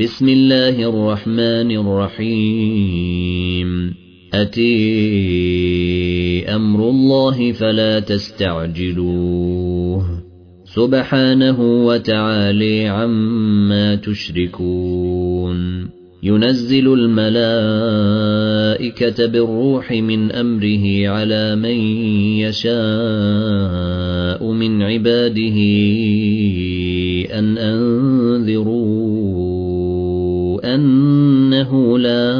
بسم الله الرحمن الرحيم. أتي أمر الله فلا تستعجلوه. سبحانه وتعالي عما تشركون. ينزل الملائكة بالروح من أمره على من يشاء من عباده أن أنذروا أنه لا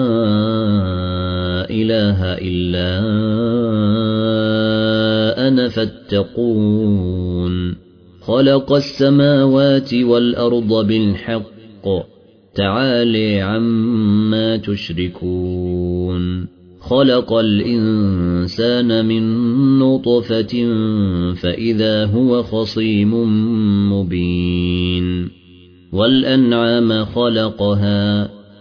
إله إلا أنا فاتقون. خلق السماوات والأرض بالحق. تعالي عما تشركون. خلق الإنسان من نطفة فإذا هو خصيم مبين. والأنعام خلقها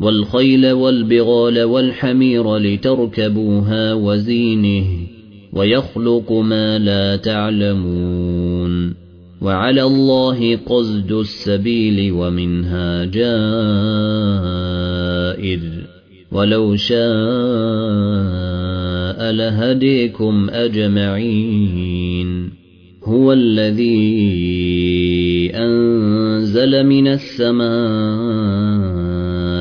والخيل والبغال والحمير لتركبوها وزينه ويخلق ما لا تعلمون وعلى الله قصد السبيل ومنها جائر ولو شاء لهديكم أجمعين هو الذي أنزل من السماء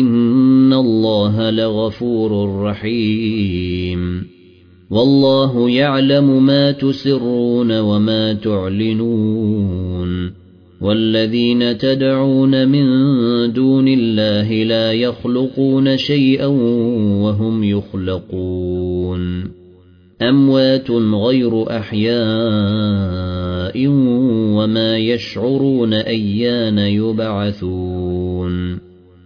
إن الله لغفور رحيم. والله يعلم ما تسرون وما تعلنون. والذين تدعون من دون الله لا يخلقون شيئا وهم يخلقون. أموات غير أحياء وما يشعرون أيان يبعثون.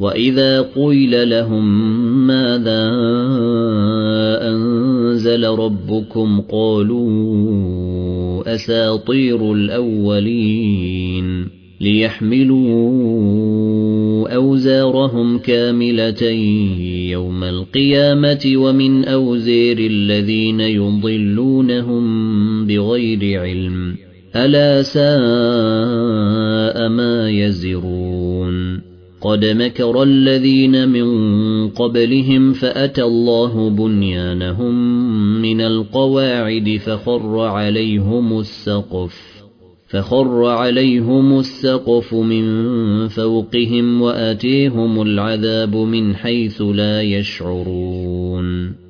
وإذا قيل لهم ماذا أنزل ربكم قالوا أساطير الأولين ليحملوا أوزارهم كاملة يوم القيامة ومن أوزير الذين يضلونهم بغير علم ألا ساء ما يزرون قد مكر الذين من قبلهم فأتى الله بنيانهم من القواعد فخر عليهم السقف فخر عليهم السقف من فوقهم واتيهم العذاب من حيث لا يشعرون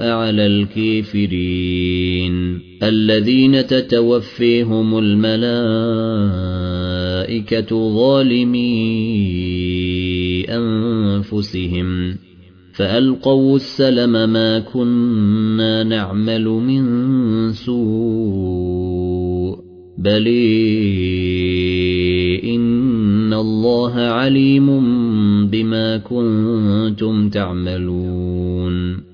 على الكافرين. الذين تتوفيهم الملائكة ظالمي أنفسهم فألقوا السلم ما كنا نعمل من سوء بل إن الله عليم بما كنتم تعملون.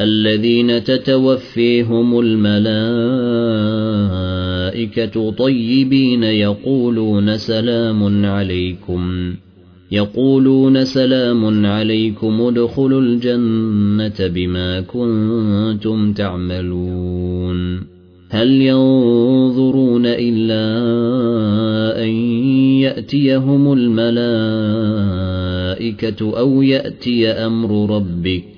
الذين تتوفيهم الملائكة طيبين يقولون سلام عليكم. يقولون سلام عليكم ادخلوا الجنة بما كنتم تعملون. هل ينظرون إلا أن يأتيهم الملائكة أو يأتي أمر ربك؟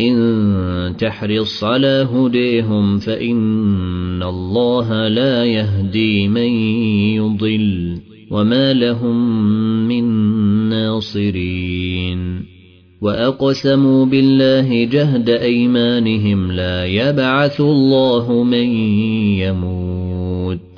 إن تحرص على هديهم فإن الله لا يهدي من يضل وما لهم من ناصرين. وأقسموا بالله جهد أيمانهم لا يبعث الله من يموت.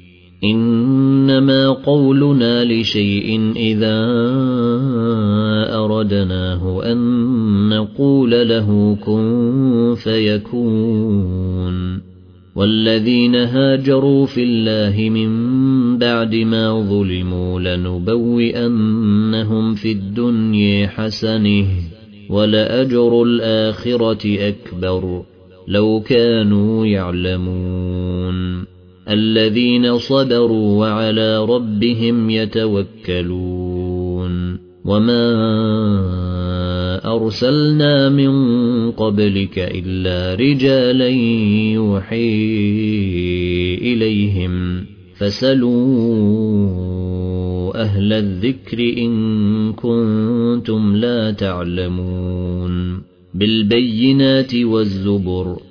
إنما قولنا لشيء إذا أردناه أن نقول له كن فيكون. والذين هاجروا في الله من بعد ما ظلموا لنبوئنهم في الدنيا حسنة ولأجر الآخرة أكبر. لو كانوا يعلمون. الذين صبروا وعلى ربهم يتوكلون. وما أرسلنا من قبلك إلا رجالا يوحي إليهم. فسلوا أهل الذكر إن كنتم لا تعلمون. بالبينات والزبر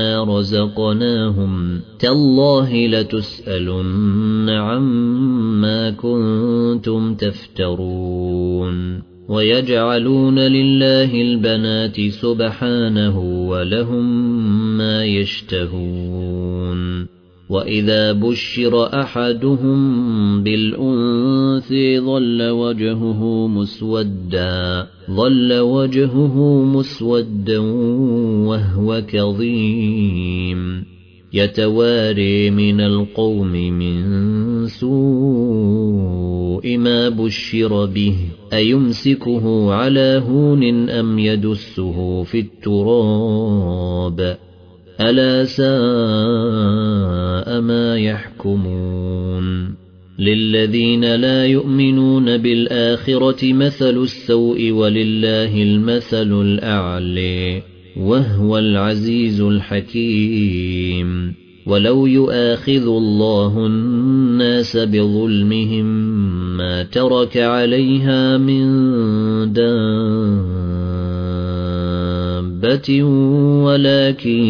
مما رزقناهم. تالله لتسألن عما كنتم تفترون. ويجعلون لله البنات سبحانه ولهم ما يشتهون. وإذا بشر أحدهم بالأنثى ظل وجهه مسودا ظل وجهه مسودا وهو كظيم يتواري من القوم من سوء ما بشر به أيمسكه على هون أم يدسه في التراب ألا ساء ما يحكمون للذين لا يؤمنون بالآخرة مثل السوء ولله المثل الأعلي وهو العزيز الحكيم ولو يؤاخذ الله الناس بظلمهم ما ترك عليها من دابة ولكن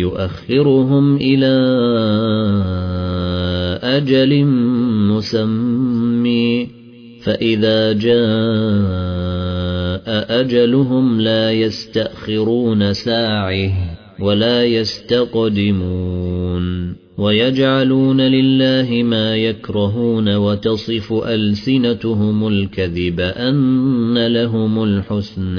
يؤخرهم إلى أجل مسمي فإذا جاء أجلهم لا يستأخرون ساعه ولا يستقدمون ويجعلون لله ما يكرهون وتصف ألسنتهم الكذب أن لهم الحسن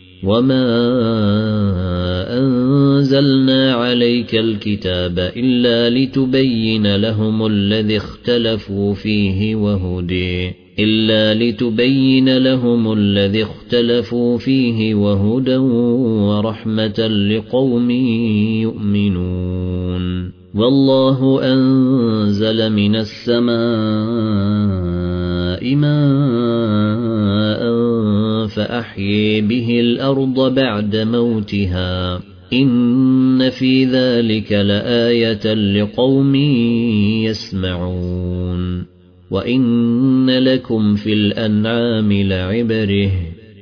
وما أنزلنا عليك الكتاب إلا لتبين لهم الذي اختلفوا فيه وهدي إلا لتبين لهم الذي اختلفوا فيه وهدى ورحمة لقوم يؤمنون والله أنزل من السماء ماء فأحيي به الأرض بعد موتها. إن في ذلك لآية لقوم يسمعون. وإن لكم في الأنعام لعبره.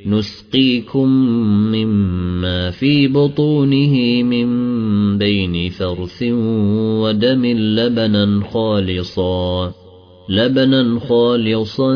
نسقيكم مما في بطونه من بين فرث ودم لبنا خالصا لبنا خالصا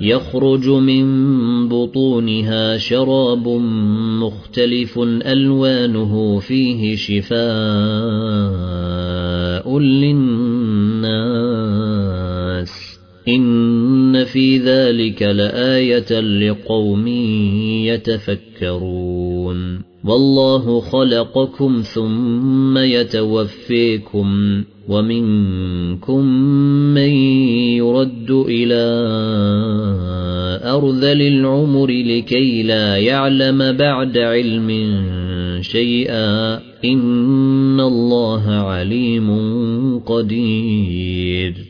يخرج من بطونها شراب مختلف ألوانه فيه شفاء للناس. إن في ذلك لآية لقوم يتفكرون. والله خلقكم ثم يتوفيكم ومنكم من يرد إلى أرذل العمر لكي لا يعلم بعد علم شيئا. إن الله عليم قدير.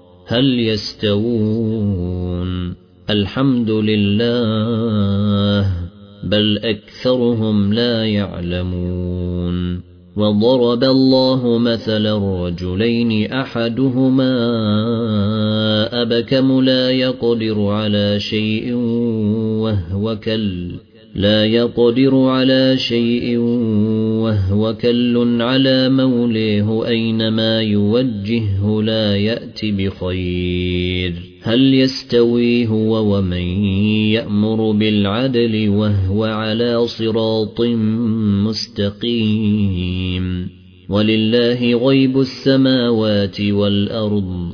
هل يستوون؟ الحمد لله بل أكثرهم لا يعلمون. وضرب الله مثلا رجلين أحدهما أبكم لا يقدر على شيء وهو كل لا يقدر على شيء وهو كل على موليه أينما يوجهه لا يأت بخير. هل يستوي هو ومن يأمر بالعدل وهو على صراط مستقيم؟ ولله غيب السماوات والأرض.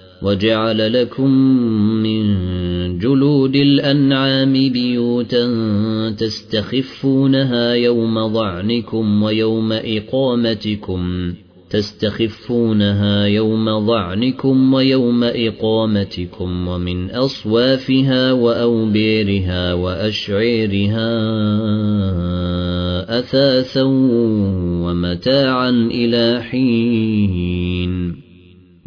وجعل لكم من جلود الأنعام بيوتا تستخفونها يوم ضعنكم ويوم إقامتكم تستخفونها يوم ضعنكم ويوم إقامتكم ومن أصوافها وأوبيرها وأشعيرها أثاثا ومتاعا إلى حين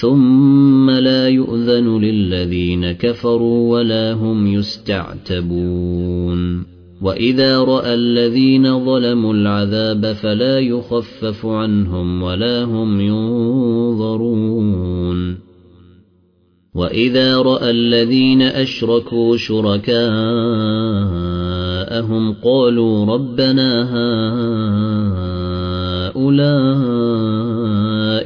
ثم لا يؤذن للذين كفروا ولا هم يستعتبون. وإذا رأى الذين ظلموا العذاب فلا يخفف عنهم ولا هم ينظرون. وإذا رأى الذين أشركوا شركاءهم قالوا ربنا هؤلاء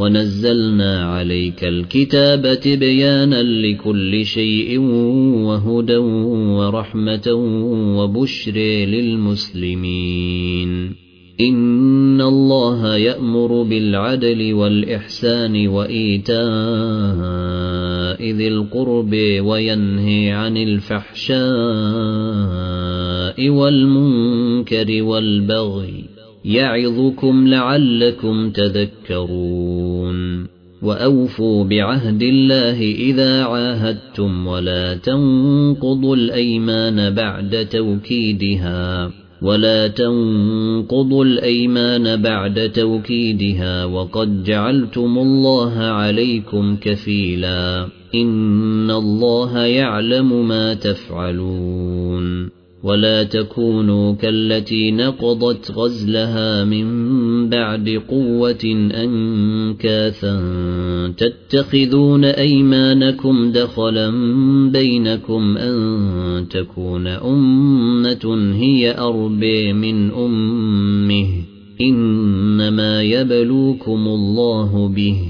ونزلنا عليك الكتاب تبيانا لكل شيء وهدى ورحمة وبشر للمسلمين. إن الله يأمر بالعدل والإحسان وإيتاء ذي القرب وينهي عن الفحشاء والمنكر والبغي يعظكم لعلكم تذكرون وأوفوا بعهد الله إذا عاهدتم ولا تنقضوا الأيمان بعد توكيدها ولا تنقضوا الأيمان بعد توكيدها وقد جعلتم الله عليكم كفيلا إن الله يعلم ما تفعلون ولا تكونوا كالتي نقضت غزلها من بعد قوة أنكاثا تتخذون أيمانكم دخلا بينكم أن تكون أمة هي أربي من أمه إنما يبلوكم الله به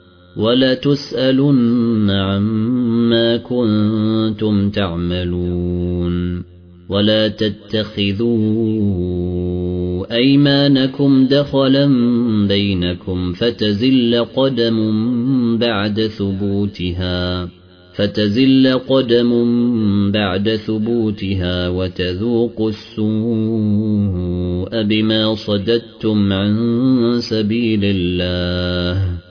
ولتسألن عما كنتم تعملون ولا تتخذوا أيمانكم دخلا بينكم فتزل قدم بعد ثبوتها فتزل قدم بعد ثبوتها وتذوقوا السوء بما صددتم عن سبيل الله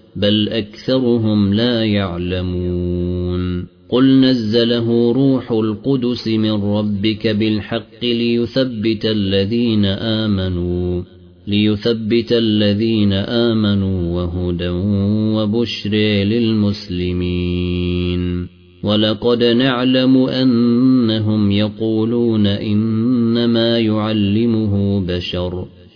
بل أكثرهم لا يعلمون. قل نزله روح القدس من ربك بالحق ليثبت الذين آمنوا ليثبت الذين آمنوا وهدى وبشر للمسلمين. ولقد نعلم أنهم يقولون إنما يعلمه بشر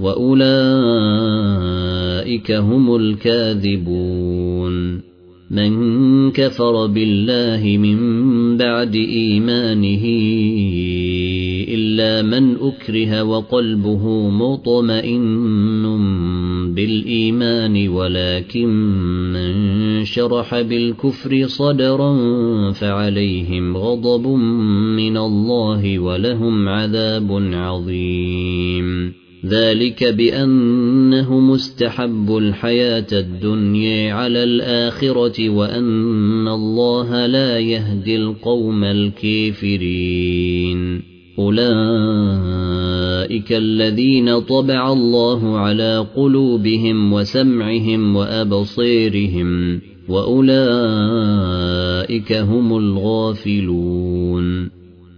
واولئك هم الكاذبون من كفر بالله من بعد ايمانه الا من اكره وقلبه مطمئن بالايمان ولكن من شرح بالكفر صدرا فعليهم غضب من الله ولهم عذاب عظيم ذلك بأنه مستحب الحياة الدنيا على الآخرة وأن الله لا يهدي القوم الكافرين. أولئك الذين طبع الله على قلوبهم وسمعهم وابصيرهم وأولئك هم الغافلون.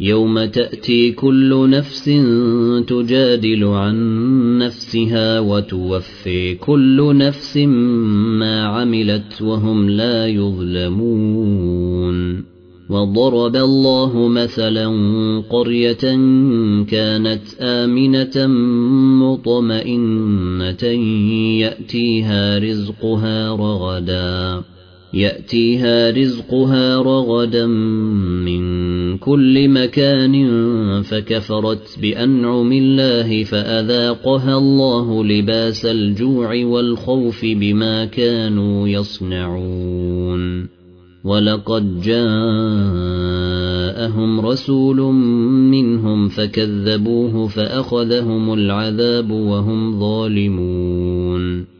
يوم تأتي كل نفس تجادل عن نفسها وتوفي كل نفس ما عملت وهم لا يظلمون. وضرب الله مثلا قرية كانت آمنة مطمئنة يأتيها رزقها رغدا. يأتيها رزقها رغدا من كل مكان فكفرت بأنعم الله فأذاقها الله لباس الجوع والخوف بما كانوا يصنعون. ولقد جاءهم رسول منهم فكذبوه فأخذهم العذاب وهم ظالمون.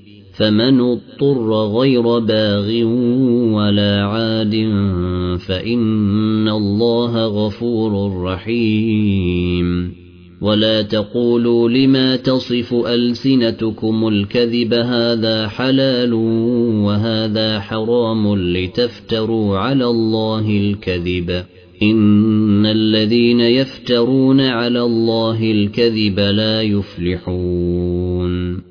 فمن اضطر غير باغ ولا عاد فإن الله غفور رحيم. ولا تقولوا لما تصف ألسنتكم الكذب هذا حلال وهذا حرام لتفتروا على الله الكذب. إن الذين يفترون على الله الكذب لا يفلحون.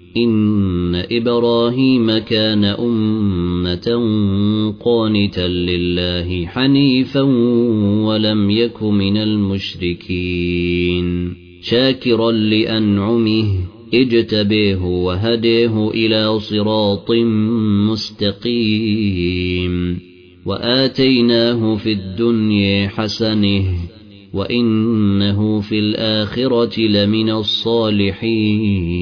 إن إبراهيم كان أمة قانتا لله حنيفا ولم يك من المشركين شاكرا لأنعمه اجتبيه وهديه إلى صراط مستقيم وآتيناه في الدنيا حسنه وإنه في الآخرة لمن الصالحين